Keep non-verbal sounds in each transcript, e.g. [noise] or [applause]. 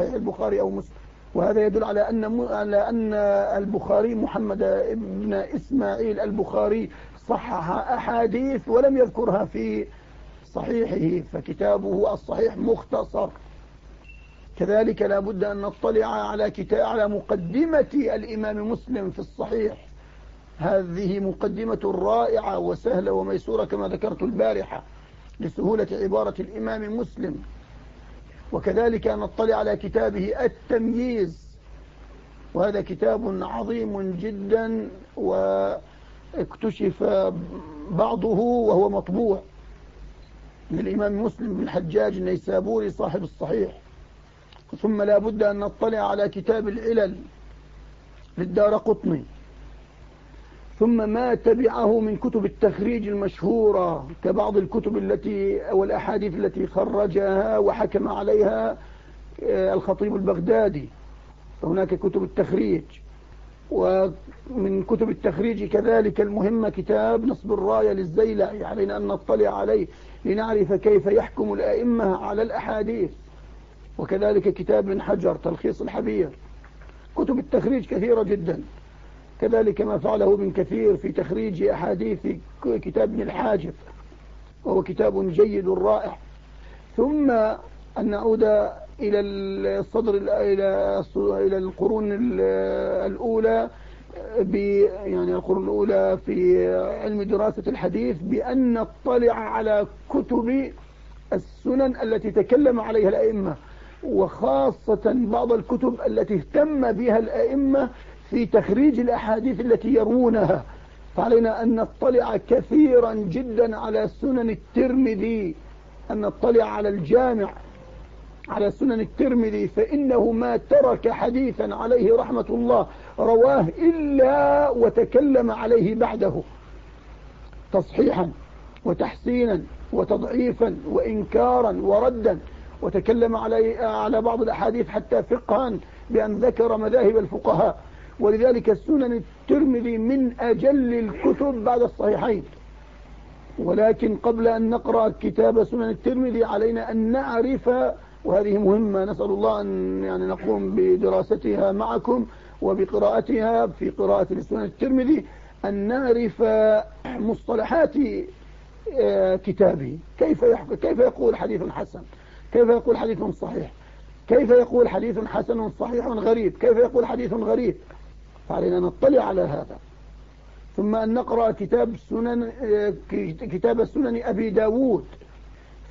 البخاري أو مسلم. وهذا يدل على أن على أن البخاري محمد بن إسماعيل البخاري صحح أحاديث ولم يذكرها في صحيحه فكتابه الصحيح مختصر. كذلك لا بد أن نطلع على كتاب على مقدمة الإمام مسلم في الصحيح. هذه مقدمة رائعة وسهلة وميسورة كما ذكرت البارحة لسهولة عبارة الإمام مسلم. وكذلك نطلع على كتابه التمييز. وهذا كتاب عظيم جدا واكتشف بعضه وهو مطبوع للإمام مسلم بن الحجاج النيسابوري صاحب الصحيح. ثم لا بد أن نطلع على كتاب العلل للدار قطني. ثم ما تبعه من كتب التخريج المشهورة كبعض الكتب التي أو الأحاديث التي خرجها وحكم عليها آه، الخطيب البغدادي. فهناك كتب التخريج. ومن كتب التخريج كذلك المهمة كتاب نصب الراية للزيلعي علينا أن نطلع عليه لنعرف كيف يحكم الأئمة على الأحاديث. وكذلك كتاب من حجر تلخيص الحبير. كتب التخريج كثيرة جدا. كذلك ما فعله ابن كثير في تخريج أحاديث كتاب ابن الحاجب وهو كتاب جيد رائع. ثم أن نعود إلى الصدر إلى إلى القرون الأولى يعني القرون الأولى في علم دراسة الحديث بأن نطلع على كتب السنن التي تكلم عليها الأئمة وخاصة بعض الكتب التي اهتم بها الأئمة في تخريج الأحاديث التي يروونها. فعلينا أن نطلع كثيرا جدا على سنن الترمذي. أن نطلع على الجامع على سنن الترمذي فإنه ما ترك حديثا عليه رحمة الله رواه إلا وتكلم عليه بعده. تصحيحا وتحسينا وتضعيفا وإنكارا وردا. وتكلم علي على بعض الأحاديث حتى فقها بأن ذكر مذاهب الفقهاء. ولذلك السنن الترمذي من أجل الكتب بعد الصحيحين. ولكن قبل أن نقرأ كتاب سنن الترمذي علينا أن نعرف وهذه مهمة نسأل الله أن يعني نقوم بدراستها معكم وبقراءتها في قراءة السنن الترمذي أن نعرف مصطلحات آه، كتابه. كيف كيف يقول حديث حسن؟ كيف يقول حديث صحيح؟ كيف يقول حديث حسن صحيح غريب؟ كيف يقول حديث غريب؟ فعلينا نطلع على هذا. ثم أن نقرأ كتاب سنن كتاب السنن أبي داود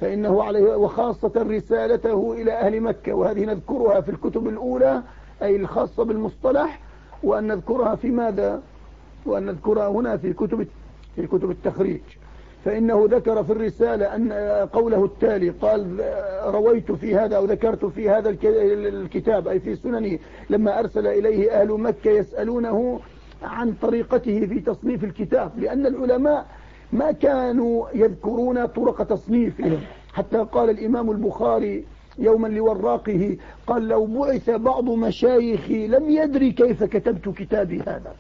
فإنه عليه وخاصة رسالته إلى أهل مكة وهذه نذكرها في الكتب الأولى أي الخاصة بالمصطلح وأن نذكرها في ماذا؟ وأن نذكرها هنا في كتب في كتب التخريج. فإنه ذكر في الرسالة أن قوله التالي قال رويت في هذا أو ذكرت في هذا الكتاب أي في سننه لما أرسل إليه أهل مكة يسألونه عن طريقته في تصنيف الكتاب لأن العلماء ما كانوا يذكرون طرق تصنيفهم. حتى قال الإمام البخاري يوما لوراقه قال لو بعث بعض مشايخي لم يدري كيف كتبت كتابي هذا.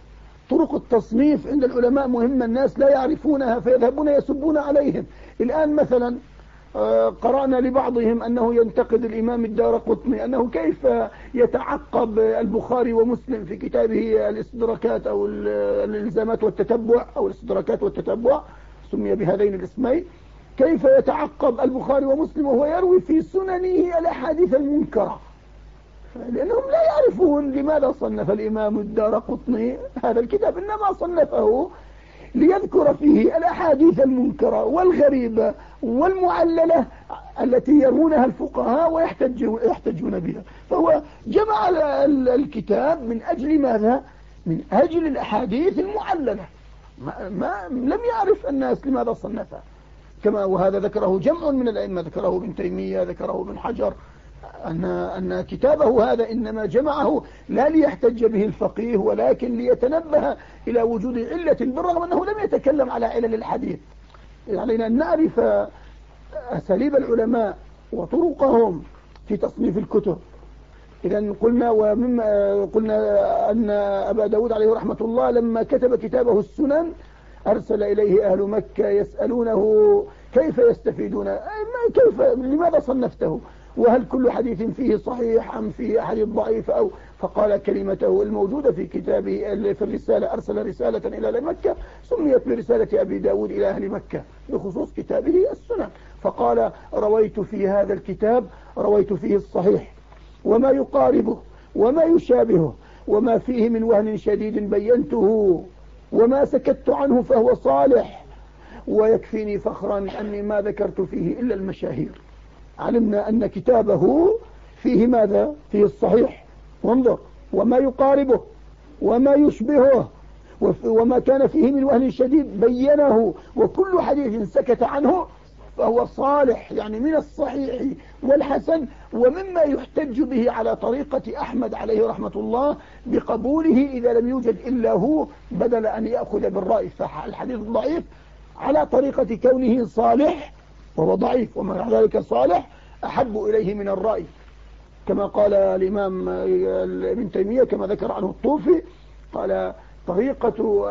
طرق التصنيف عند العلماء مهمة الناس لا يعرفونها فيذهبون يسبون عليهم. الآن مثلا آه، قرأنا لبعضهم أنه ينتقد الإمام الدار قطني أنه كيف يتعقب البخاري ومسلم في كتابه الإستدراكات أو الإلزامات والتتبع أو الإستدراكات والتتبع سمي بهذين الاسمين. كيف يتعقب البخاري ومسلم وهو يروي في سننه الأحاديث المنكرة. لأنهم لا يعرفون لماذا صنف الإمام الدار قطني. هذا الكتاب إنما صنفه ليذكر فيه الأحاديث المنكرة والغريبة والمعللة التي يرونها الفقهاء ويحتجون بها. فهو جمع الكتاب من أجل ماذا؟ من أجل الأحاديث المعللة. ما, ما لم يعرف الناس لماذا صنفها. كما وهذا ذكره جمع من الأئمة ذكره ابن تيمية ذكره ابن حجر أن, أن كتابه هذا إنما جمعه لا ليحتج به الفقيه ولكن ليتنبه إلى وجود علة بالرغم أنه لم يتكلم على علل الحديث. علينا أن نعرف أساليب العلماء وطرقهم في تصنيف الكتب. إذا قلنا ومما قلنا أن أبا داود عليه رحمة الله لما كتب كتابه السنن أرسل إليه أهل مكة يسألونه كيف يستفيدون؟ كيف؟ لماذا صنفته؟ وهل كل حديث فيه صحيح أم فيه حديث ضعيف أو فقال كلمته الموجودة في كتابه في الرسالة أرسل رسالة إلى أهل مكة سميت برسالة أبي داود إلى أهل مكة بخصوص كتابه السنن فقال رويت في هذا الكتاب رويت فيه الصحيح. وما يقاربه وما يشابهه وما فيه من وهن شديد بينته وما سكت عنه فهو صالح. ويكفيني فخرا أني ما ذكرت فيه إلا المشاهير. علمنا أن كتابه فيه ماذا؟ فيه الصحيح. وانظر وما يقاربه وما يشبهه وما كان فيه من وهن شديد بينه وكل حديث سكت عنه فهو صالح يعني من الصحيح والحسن ومما يحتج به على طريقة أحمد عليه رحمة الله بقبوله إذا لم يوجد إلا هو بدل أن يأخذ بالرأي فالحديث الضعيف على طريقة كونه صالح وهو ضعيف ومع ذلك صالح أحب إليه من الرأي. كما قال الإمام ابن تيمية كما ذكر عنه الطوفي قال طريقة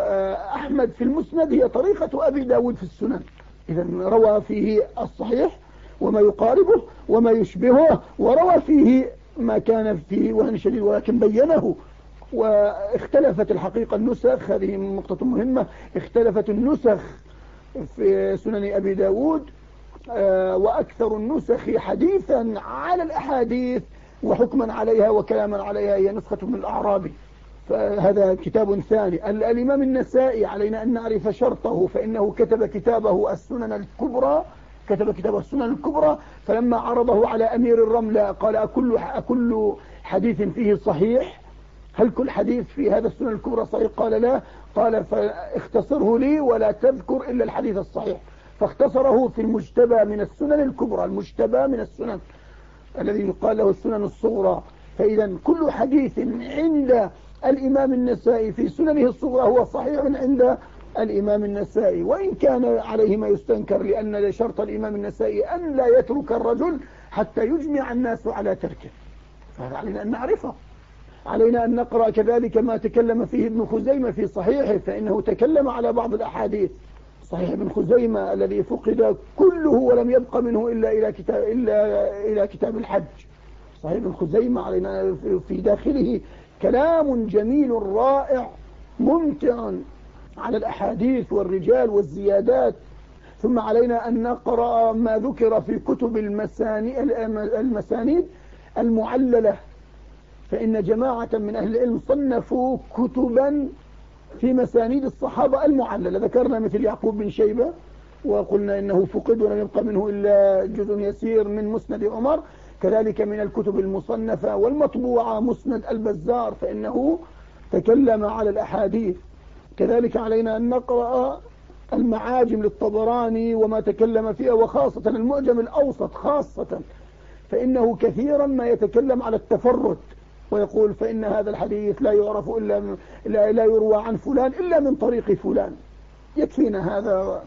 أحمد في المسند هي طريقة أبي داود في السنن. إذا روى فيه الصحيح وما يقاربه وما يشبهه وروى فيه ما كان فيه وهن شديد ولكن بينه. واختلفت الحقيقة النسخ هذه نقطة مهمة اختلفت النسخ في سنن أبي داود آه، وأكثر النسخ حديثا على الأحاديث وحكما عليها وكلاما عليها هي نسخة من الأعرابي. فهذا كتاب ثاني. الإمام النسائي علينا أن نعرف شرطه فإنه كتب كتابه السنن الكبرى كتب كتاب السنن الكبرى فلما عرضه على أمير الرملة قال أكل, أكل حديث فيه صحيح؟ هل كل حديث في هذا السنن الكبرى صحيح؟ قال لا. قال فاختصره لي ولا تذكر إلا الحديث الصحيح. فاختصره في المجتبى من السنن الكبرى. المجتبى من السنن الذي يقال له السنن الصغرى. فإذا كل حديث عند الإمام النسائي في سننه الصغرى هو صحيح عند الإمام النسائي. وإن كان عليه ما يستنكر لأن شرط الإمام النسائي أن لا يترك الرجل حتى يجمع الناس على تركه. فهذا علينا أن نعرفه. علينا أن نقرأ كذلك ما تكلم فيه ابن خزيمة في صحيحه فإنه تكلم على بعض الأحاديث. صحيح ابن خزيمة الذي فقد كله ولم يبق منه إلا إلى كتاب, إلا إلى كتاب الحج. صحيح ابن خزيمة علينا في داخله كلام جميل رائع ممتع على الأحاديث والرجال والزيادات. ثم علينا أن نقرأ ما ذكر في كتب المسانيد المعللة. فإن جماعة من أهل العلم صنفوا كتبا في مسانيد الصحابة المعللة. ذكرنا مثل يعقوب بن شيبة وقلنا إنه فقد ولم يبقى منه إلا جزء يسير من مسند عمر. كذلك من الكتب المصنفة والمطبوعة مسند البزار فإنه تكلم على الأحاديث. كذلك علينا أن نقرأ المعاجم للطبراني وما تكلم فيها وخاصة المعجم الأوسط خاصة فإنه كثيرا ما يتكلم على التفرد. ويقول فإن هذا الحديث لا يعرف إلا لا يروى عن فلان إلا من طريق فلان. يكفينا هذا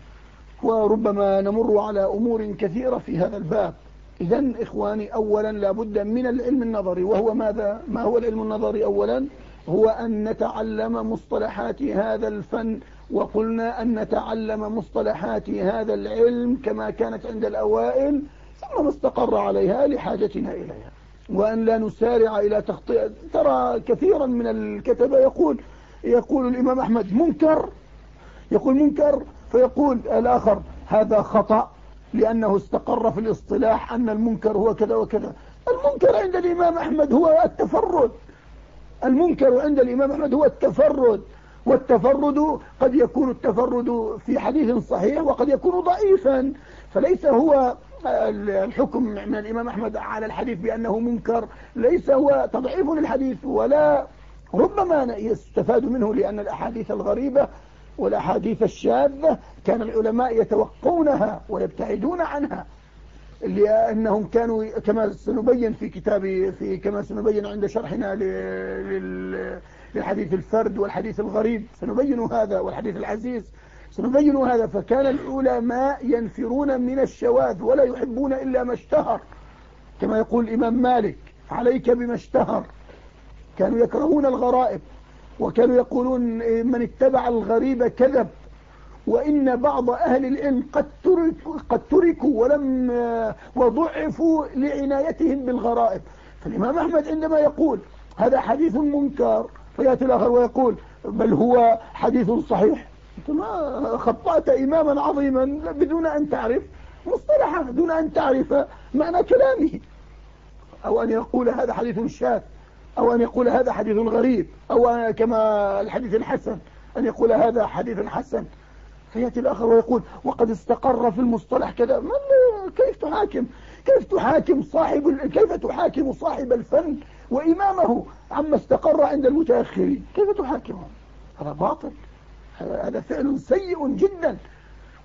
وربما نمر على أمور كثيرة في هذا الباب. إذا إخواني أولا لابد من العلم النظري وهو ماذا؟ ما هو العلم النظري أولا؟ هو أن نتعلم مصطلحات هذا الفن وقلنا أن نتعلم مصطلحات هذا العلم كما كانت عند الأوائل ثم نستقر عليها لحاجتنا إليها. وأن لا نسارع إلى تخطئة ترى كثيرا من الكتبة يقول يقول الإمام أحمد منكر؟ يقول منكر؟ فيقول الآخر هذا خطأ لأنه استقر في الاصطلاح أن المنكر هو كذا وكذا. المنكر عند الإمام أحمد هو التفرد. المنكر عند الإمام أحمد هو التفرد. والتفرد قد يكون التفرد في حديث صحيح وقد يكون ضعيفا. فليس هو الحكم من الإمام أحمد على الحديث بأنه منكر ليس هو تضعيف للحديث ولا ربما يستفاد منه لأن الأحاديث الغريبة والأحاديث الشاذة كان العلماء يتوقونها ويبتعدون عنها لأنهم كانوا كما سنبين في كتاب في كما سنبين عند شرحنا للحديث الفرد والحديث الغريب سنبين هذا والحديث العزيز سنبين هذا فكان العلماء ينفرون من الشواذ ولا يحبون إلا ما اشتهر. كما يقول الإمام مالك عليك بما اشتهر. كانوا يكرهون الغرائب وكانوا يقولون من اتبع الغريب كذب. وإن بعض أهل العلم قد تركوا, قد تركوا ولم وضعفوا لعنايتهم بالغرائب. فالإمام أحمد عندما يقول هذا حديث منكر. فيأتي الآخر ويقول بل هو حديث صحيح. ما خطأت إماما عظيما بدون أن تعرف مصطلحا دون أن تعرف معنى كلامه. أو أن يقول هذا حديث شاذ أو أن يقول هذا حديث غريب أو كما الحديث الحسن أن يقول هذا حديث حسن. فيأتي الآخر ويقول وقد استقر في المصطلح كذا. كيف تحاكم؟ كيف تحاكم صاحب كيف تحاكم صاحب الفن وإمامه عما استقر عند المتأخرين؟ كيف تحاكمه هذا باطل. هذا فعل سيء جدا.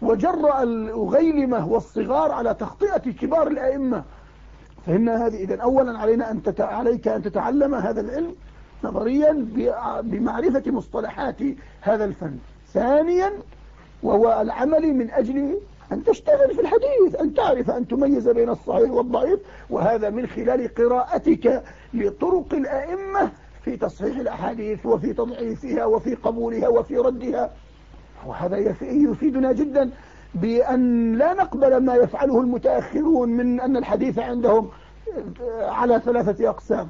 وجرأ الغيلمة والصغار على تخطئة كبار الأئمة. فهمنا هذه إذن أولا علينا أن تت... عليك أن تتعلم هذا العلم نظريا بمعرفة مصطلحات هذا الفن. ثانيا وهو العمل من أجل أن تشتغل في الحديث أن تعرف أن تميز بين الصحيح والضعيف. وهذا من خلال قراءتك لطرق الأئمة في تصحيح الأحاديث وفي تضعيفها وفي قبولها وفي ردها. وهذا يفيدنا جدا بأن لا نقبل ما يفعله المتأخرون من أن الحديث عندهم على ثلاثة أقسام.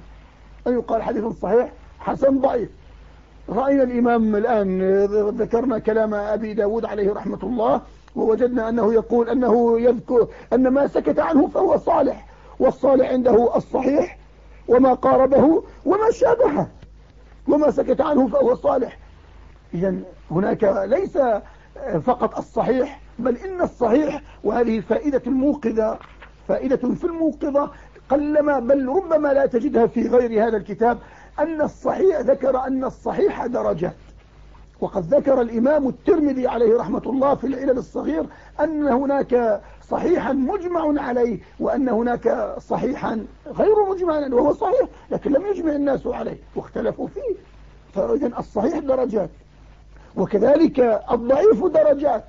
أن يقال حديث صحيح حسن ضعيف. رأينا الإمام الآن ذكرنا كلام أبي داود عليه رحمة الله ووجدنا أنه يقول أنه يذكر أن ما سكت عنه فهو صالح والصالح عنده الصحيح وما قاربه وما شابهه. وما سكت عنه فهو صالح. إذا هناك ليس فقط الصحيح بل إن الصحيح وهذه فائدة الموقظة فائدة في الموقظة قلما بل ربما لا تجدها في غير هذا الكتاب أن الصحيح ذكر أن الصحيح درجات وقد ذكر الإمام الترمذي عليه رحمة الله في العلل الصغير أن هناك صحيحا مجمع عليه وأن هناك صحيحا غير مجمع وهو صحيح لكن لم يجمع الناس عليه واختلفوا فيه. فإذا الصحيح درجات وكذلك الضعيف درجات.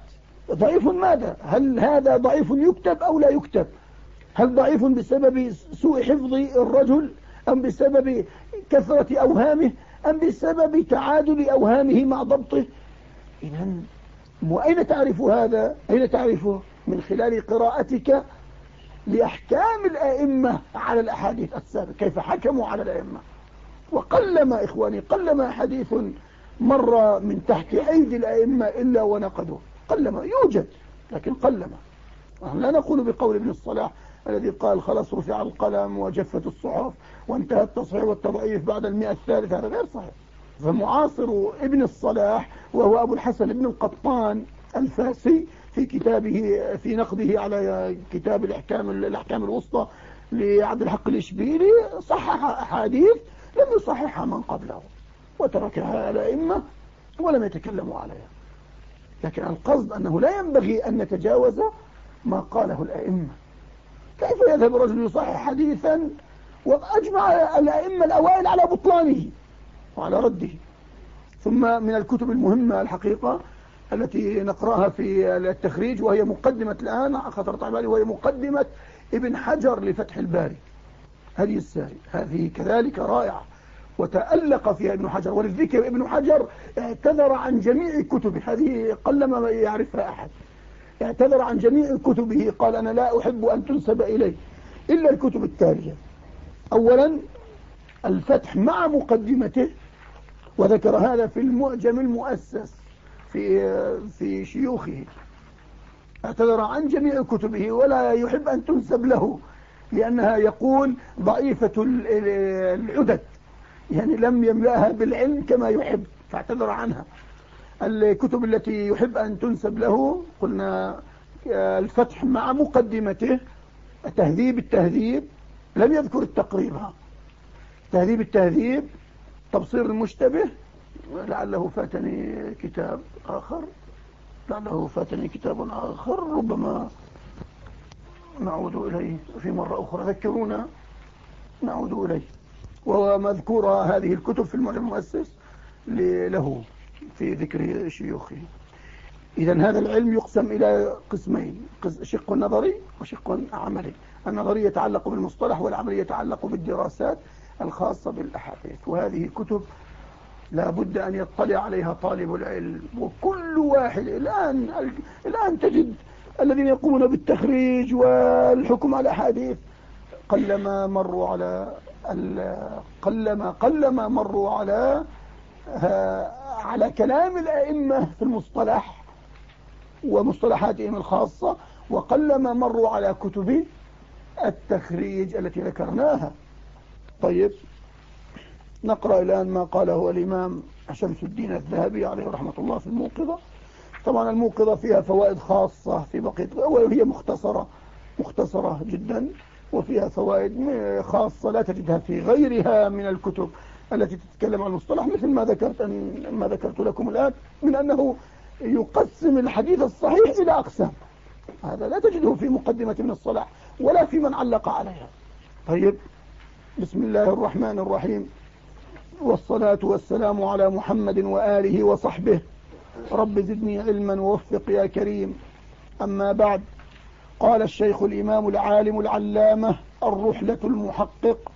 ضعيف ماذا؟ هل هذا ضعيف يكتب أو لا يكتب؟ هل ضعيف بسبب سوء حفظ الرجل أم بسبب كثرة أوهامه؟ أم بسبب تعادل أوهامه مع ضبطه إذا وأين تعرف هذا؟ أين تعرفه من خلال قراءتك لأحكام الأئمة على الأحاديث السابقة؟ كيف حكموا على الأئمة؟ وقلما إخواني قلما حديث مر من تحت أيدي الأئمة إلا ونقدوه. قلما يوجد لكن قلما لا نقول بقول ابن الصلاح الذي قال خلاص رفع القلم وجفت الصحف وانتهى التصحيح والتضعيف بعد المئة الثالثة هذا غير صحيح. فمعاصر ابن الصلاح وهو أبو الحسن ابن القطان الفاسي في كتابه في نقده على كتاب الأحكام الأحكام الوسطى لعبد الحق الإشبيلي صحح أحاديث لم يصححها من قبله وتركها الأئمة ولم يتكلموا عليها. لكن القصد أنه لا ينبغي أن نتجاوز ما قاله الأئمة. كيف يذهب الرجل يصحح حديثا وأجمع الأئمة الأوائل على بطلانه وعلى رده. ثم من الكتب المهمة الحقيقة التي نقرأها في التخريج وهي مقدمة الآن خطرت على بالي وهي مقدمة ابن حجر لفتح الباري. هذه الساري هذه كذلك رائعة. وتألق فيها ابن حجر وللذكر ابن حجر اعتذر عن جميع كتبه. هذه قلما يعرفها أحد. اعتذر عن جميع كتبه قال أنا لا أحب أن تنسب إلي إلا الكتب التالية. أولا الفتح مع مقدمته وذكر هذا في المعجم المؤسس في في شيوخه. اعتذر عن جميع كتبه ولا يحب أن تنسب له لأنها يقول ضعيفة العدد يعني لم يملأها بالعلم كما يحب فاعتذر عنها. الكتب التي يحب أن تنسب له قلنا الفتح مع مقدمته تهذيب التهذيب لم يذكر التقريب. تهذيب التهذيب تبصير المشتبه لعله فاتني كتاب آخر. لعله فاتني كتاب آخر ربما نعود إليه في مرة أخرى. ذكرونا نعود إليه. وهو مذكورة هذه الكتب في المعلم المؤسس له. في ذكر شيوخه. إذا هذا العلم يقسم إلى قسمين شق نظري وشق عملي. النظري يتعلق بالمصطلح والعملي يتعلق بالدراسات الخاصة بالأحاديث. وهذه كتب لا بد أن يطلع عليها طالب العلم. وكل واحد الآن الآن تجد الذين يقومون بالتخريج والحكم على حديث قلما مروا على قلما قلما مروا على على كلام الأئمة في المصطلح ومصطلحاتهم الخاصة وقلما مروا على كتب التخريج التي ذكرناها. طيب نقرأ الآن ما قاله الإمام شمس الدين الذهبي عليه رحمة الله في الموقظة. طبعا الموقظة فيها فوائد خاصة في بقية وهي مختصرة مختصرة جدا وفيها فوائد خاصة لا تجدها في غيرها من الكتب. التي تتكلم عن المصطلح مثل ما ذكرت أن ما ذكرت لكم الآن من أنه يقسم الحديث الصحيح إلى أقسام. هذا لا تجده في مقدمة من الصلاح ولا في من علق عليها. طيب بسم الله الرحمن الرحيم. والصلاة والسلام على محمد وآله وصحبه. رب زدني علما ووفق يا كريم. أما بعد قال الشيخ الإمام العالم العلامة الرحلة المحقق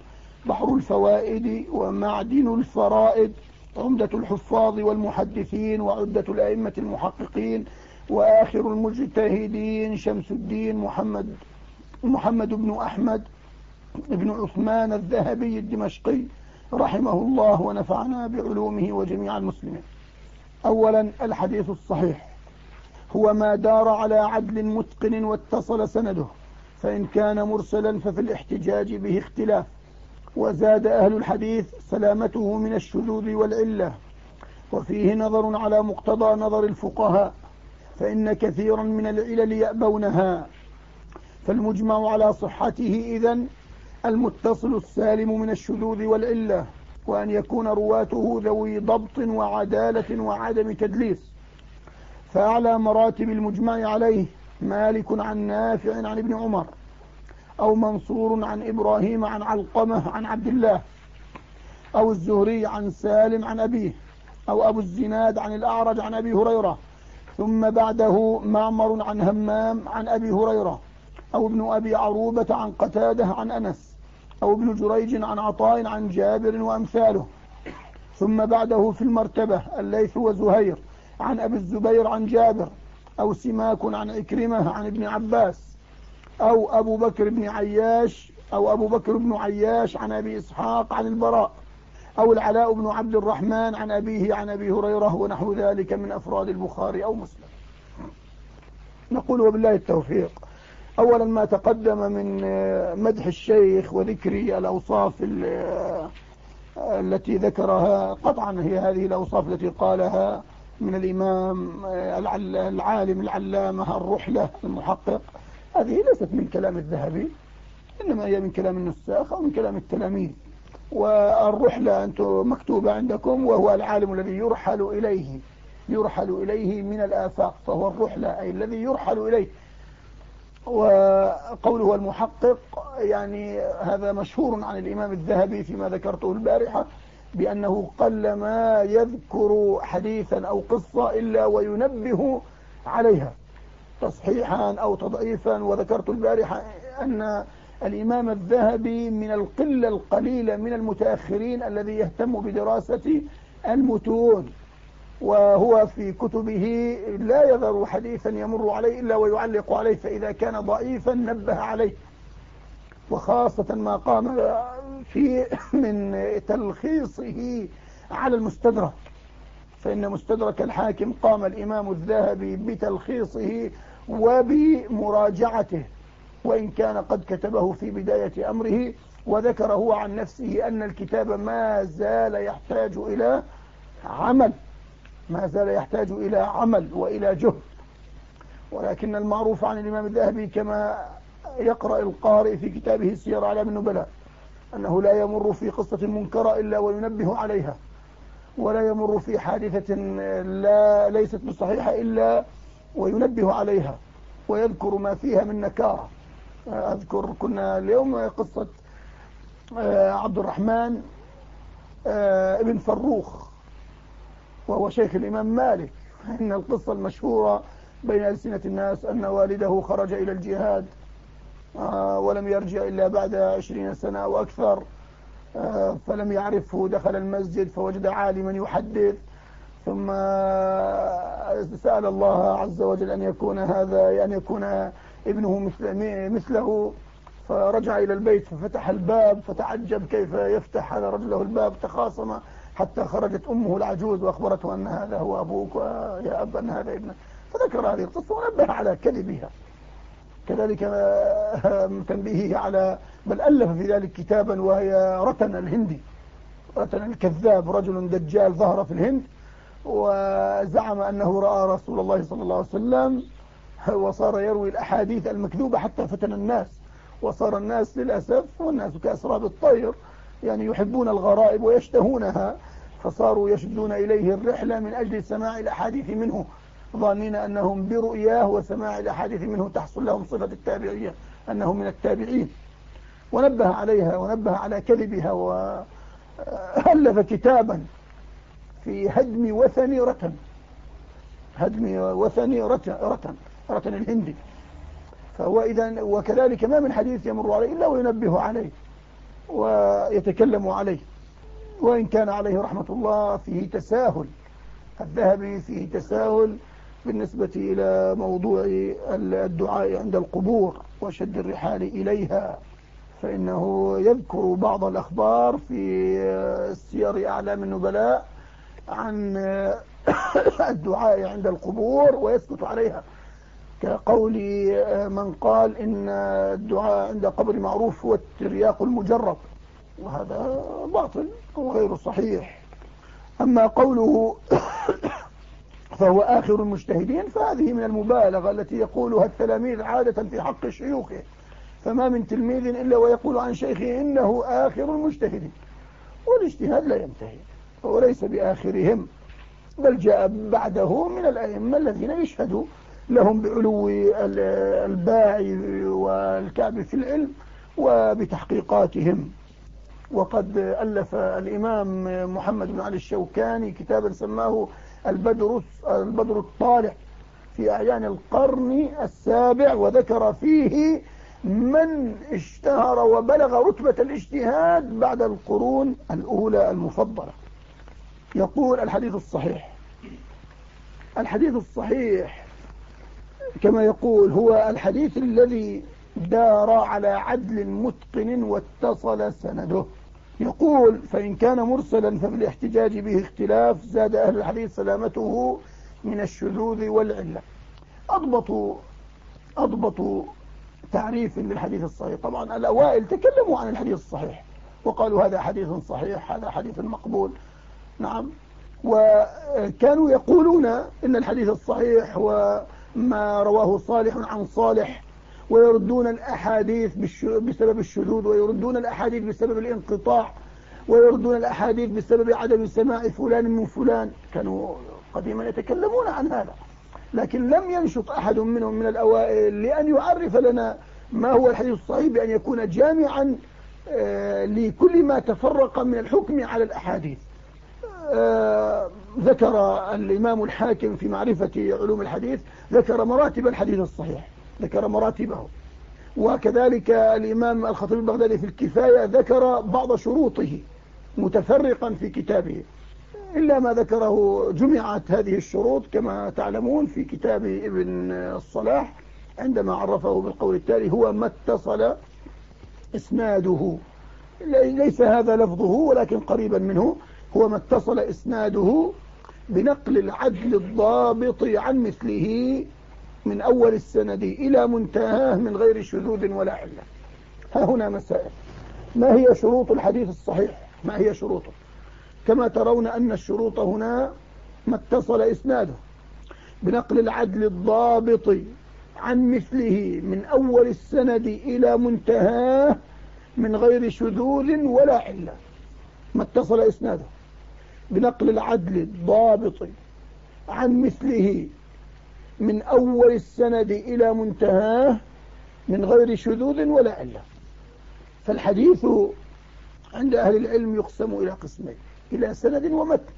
بحر الفوائد ومعدن الفرائد عمدة الحفاظ والمحدثين وعدة الأئمة المحققين وآخر المجتهدين شمس الدين محمد محمد بن أحمد بن عثمان الذهبي الدمشقي رحمه الله ونفعنا بعلومه وجميع المسلمين. أولا الحديث الصحيح. هو ما دار على عدل متقن واتصل سنده فإن كان مرسلا ففي الاحتجاج به اختلاف. وزاد أهل الحديث سلامته من الشذوذ والعلة. وفيه نظر على مقتضى نظر الفقهاء فإن كثيرا من العلل يأبونها. فالمجمع على صحته إذن المتصل السالم من الشذوذ والعلة وأن يكون رواته ذوي ضبط وعدالة وعدم تدليس. فأعلى مراتب المجمع عليه مالك عن نافع عن ابن عمر. أو منصور عن إبراهيم عن علقمة عن عبد الله أو الزهري عن سالم عن أبيه أو أبو الزناد عن الأعرج عن أبي هريرة ثم بعده معمر عن همام عن أبي هريرة أو ابن أبي عروبة عن قتادة عن أنس أو ابن جريج عن عطاء عن جابر وأمثاله. ثم بعده في المرتبة الليث وزهير عن أبي الزبير عن جابر أو سماك عن عكرمة عن ابن عباس. أو أبو بكر بن عياش أو أبو بكر بن عياش عن أبي إسحاق عن البراء أو العلاء بن عبد الرحمن عن أبيه عن أبي هريرة ونحو ذلك من أفراد البخاري أو مسلم. نقول وبالله التوفيق. أولا ما تقدم من مدح الشيخ وذكر الأوصاف التي ذكرها قطعا هي هذه الأوصاف التي قالها من الإمام العالم العلامة الرحلة المحقق. هذه ليست من كلام الذهبي إنما هي من كلام النساخ أو من كلام التلاميذ. والرحلة أنتم مكتوبة عندكم وهو العالم الذي يرحل إليه يرحل إليه من الآفاق فهو الرحلة أي الذي يرحل إليه. وقوله المحقق يعني هذا مشهور عن الإمام الذهبي فيما ذكرته البارحة بأنه قل ما يذكر حديثا أو قصة إلا وينبه عليها. تصحيحا أو تضعيفا. وذكرت البارحة أن الإمام الذهبي من القلة القليلة من المتأخرين الذي يهتم بدراسة المتون وهو في كتبه لا يذر حديثا يمر عليه إلا ويعلق عليه فإذا كان ضعيفا نبه عليه. وخاصة ما قام في [coughs] من تلخيصه على المستدرك فإن مستدرك الحاكم قام الإمام الذهبي بتلخيصه وبمراجعته وإن كان قد كتبه في بداية أمره وذكر هو عن نفسه أن الكتاب ما زال يحتاج إلى عمل ما زال يحتاج إلى عمل وإلى جهد. ولكن المعروف عن الإمام الذهبي كما يقرأ القارئ في كتابه سير علام النبلاء أنه لا يمر في قصة منكرة إلا وينبه عليها ولا يمر في حادثة لا ليست بصحيحة إلا وينبه عليها ويذكر ما فيها من نكارة. أذكر كنا اليوم قصة آه، عبد الرحمن آه، ابن فروخ وهو شيخ الإمام مالك. إن القصة المشهورة بين ألسنة الناس أن والده خرج إلى الجهاد آه، ولم يرجع إلا بعد عشرين سنة أو أكثر آه، فلم يعرفه دخل المسجد فوجد عالما يحدث ثم سأل الله عز وجل أن يكون هذا أن يكون ابنه مثل مثله. فرجع إلى البيت ففتح الباب فتعجب كيف يفتح هذا الرجل له الباب تخاصم حتى خرجت أمه العجوز وأخبرته أن هذا هو أبوك يا أب أن هذا ابنك. فذكر هذه القصة ونبه على كذبها. كذلك تنبيهه على بل ألف في ذلك كتابا وهي رتن الهندي. رتن الكذاب رجل دجال ظهر في الهند. وزعم أنه رأى رسول الله صلى الله عليه وسلم وصار يروي الأحاديث المكذوبة حتى فتن الناس. وصار الناس للأسف والناس كأسراب الطير يعني يحبون الغرائب ويشتهونها فصاروا يشدون إليه الرحلة من أجل سماع الأحاديث منه ظانين أنهم برؤياه وسماع الأحاديث منه تحصل لهم صفة التابعية أنهم من التابعين. ونبه عليها ونبه على كذبها وألف كتابا في هدم وثني رتن. هدم وثني رتن رتن, رتن الهندي. فهو إذا وكذلك ما من حديث يمر عليه إلا وينبه عليه ويتكلم عليه. وإن كان عليه رحمة الله فيه تساهل. الذهبي فيه تساهل بالنسبة إلى موضوع الدعاء عند القبور وشد الرحال إليها. فإنه يذكر بعض الأخبار في سير أعلام النبلاء عن [coughs] الدعاء عند القبور ويسكت عليها. كقول من قال إن الدعاء عند قبر معروف هو الترياق المجرب. وهذا باطل وغير صحيح. أما قوله [coughs] فهو آخر المجتهدين فهذه من المبالغة التي يقولها التلاميذ عادة في حق شيوخه. فما من تلميذ إلا ويقول عن شيخه إنه آخر المجتهدين. والاجتهاد لا ينتهي. وليس بآخرهم بل جاء بعده من الأئمة الذين يشهدوا لهم بعلو الباعي والكعب في العلم وبتحقيقاتهم. وقد ألف الإمام محمد بن علي الشوكاني كتابا سماه البدر, البدر الطالع في أعيان القرن السابع وذكر فيه من اشتهر وبلغ رتبة الاجتهاد بعد القرون الأولى المفضلة. يقول الحديث الصحيح. الحديث الصحيح كما يقول هو الحديث الذي دار على عدل متقن واتصل سنده. يقول فإن كان مرسلا فبالاحتجاج به اختلاف زاد أهل الحديث سلامته من الشذوذ والعلة. أضبطوا أضبطوا تعريف للحديث الصحيح. طبعا الأوائل تكلموا عن الحديث الصحيح وقالوا هذا حديث صحيح هذا حديث مقبول. نعم. وكانوا يقولون إن الحديث الصحيح وما رواه صالح عن صالح ويردون الأحاديث بسبب الشذوذ ويردون الأحاديث بسبب الانقطاع ويردون الأحاديث بسبب عدم سماع فلان من فلان. كانوا قديما يتكلمون عن هذا لكن لم ينشط أحد منهم من الأوائل لأن يعرف لنا ما هو الحديث الصحيح بأن يكون جامعا آه، لكل ما تفرق من الحكم على الأحاديث. ذكر الإمام الحاكم في معرفة علوم الحديث ذكر مراتب الحديث الصحيح ذكر مراتبه. وكذلك الإمام الخطيب البغدادي في الكفاية ذكر بعض شروطه متفرقا في كتابه. إلا ما ذكره جمعت هذه الشروط كما تعلمون في كتاب ابن الصلاح عندما عرفه بالقول التالي هو ما اتصل إسناده. ليس هذا لفظه ولكن قريبا منه. هو ما اتصل إسناده بنقل العدل الضابط عن مثله من أول السند إلى منتهاه من غير شذوذ ولا علة. ها هنا مسائل. ما هي شروط الحديث الصحيح؟ ما هي شروطه كما ترون أن الشروط هنا ما اتصل إسناده بنقل العدل الضابط عن مثله من أول السند إلى منتهاه من غير شذوذ ولا علة. ما اتصل إسناده؟ بنقل العدل الضابط عن مثله من أول السند إلى منتهاه من غير شذوذ ولا علة. فالحديث عند أهل العلم يقسم إلى قسمين إلى سند ومتن.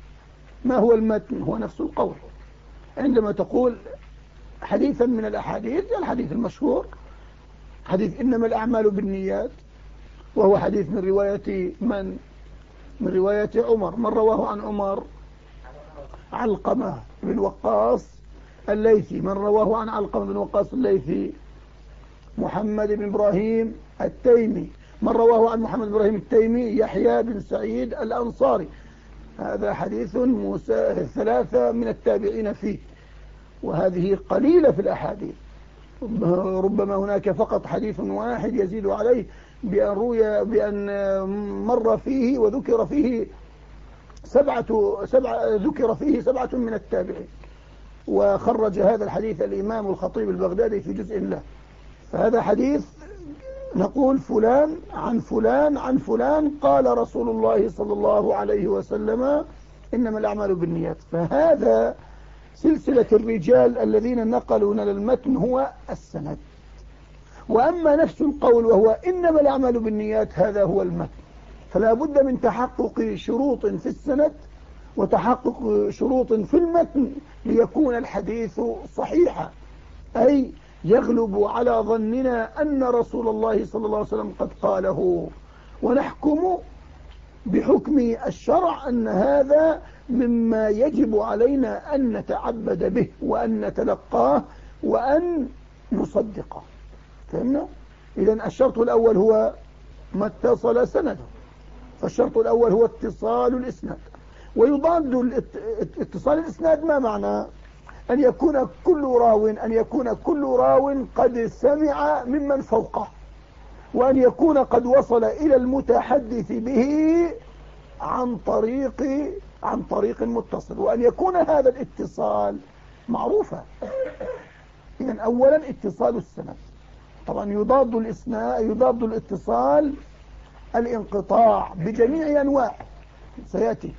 ما هو المتن؟ هو نفس القول. عندما تقول حديثا من الأحاديث الحديث المشهور حديث إنما الأعمال بالنيات وهو حديث من رواية من من رواية عمر من رواه عن عمر؟ علقمة بن وقاص الليثي من رواه عن علقمة بن وقاص الليثي. محمد بن إبراهيم التيمي من رواه عن محمد بن إبراهيم التيمي يحيى بن سعيد الأنصاري. هذا حديث موسى ثلاثة من التابعين فيه. وهذه قليلة في الأحاديث. ربما هناك فقط حديث واحد يزيد عليه بأن, روي بأن مر فيه وذكر فيه سبعة, سبعة ذكر فيه سبعة من التابعين. وخرج هذا الحديث الإمام الخطيب البغدادي في جزء له. فهذا حديث نقول فلان عن فلان عن فلان قال رسول الله صلى الله عليه وسلم إنما الأعمال بالنيات. فهذا سلسلة الرجال الذين نقلوا لنا المتن هو السند. وأما نفس القول وهو إنما الأعمال بالنيات هذا هو المتن فلا بد من تحقق شروط في السند وتحقق شروط في المتن ليكون الحديث صحيحا. أي يغلب على ظننا أن رسول الله صلى الله عليه وسلم قد قاله. ونحكم بحكم الشرع أن هذا مما يجب علينا أن نتعبد به وأن نتلقاه وأن نصدقه. فهمنا؟ إذا الشرط الأول هو ما اتصل سنده فالشرط الأول هو اتصال الإسناد. ويضاد اتصال الإسناد ما معنى؟ أن يكون كل راو أن يكون كل راو قد سمع ممن فوقه. وأن يكون قد وصل إلى المتحدث به عن طريق عن طريق متصل. وأن يكون هذا الاتصال معروفا. إذا أولا اتصال السند. طبعا يضاد الإسناء يضاد الاتصال الانقطاع بجميع أنواع. سيأتي.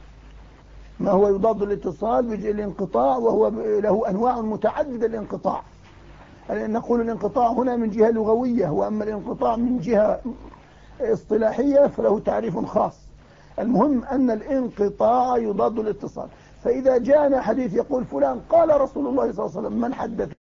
ما هو يضاد الاتصال بالانقطاع وهو له أنواع متعددة الانقطاع نقول الانقطاع هنا من جهة لغوية وأما الانقطاع من جهة اصطلاحية فله تعريف خاص. المهم أن الانقطاع يضاد الاتصال. فإذا جاءنا حديث يقول فلان قال رسول الله صلى الله عليه وسلم من حدث؟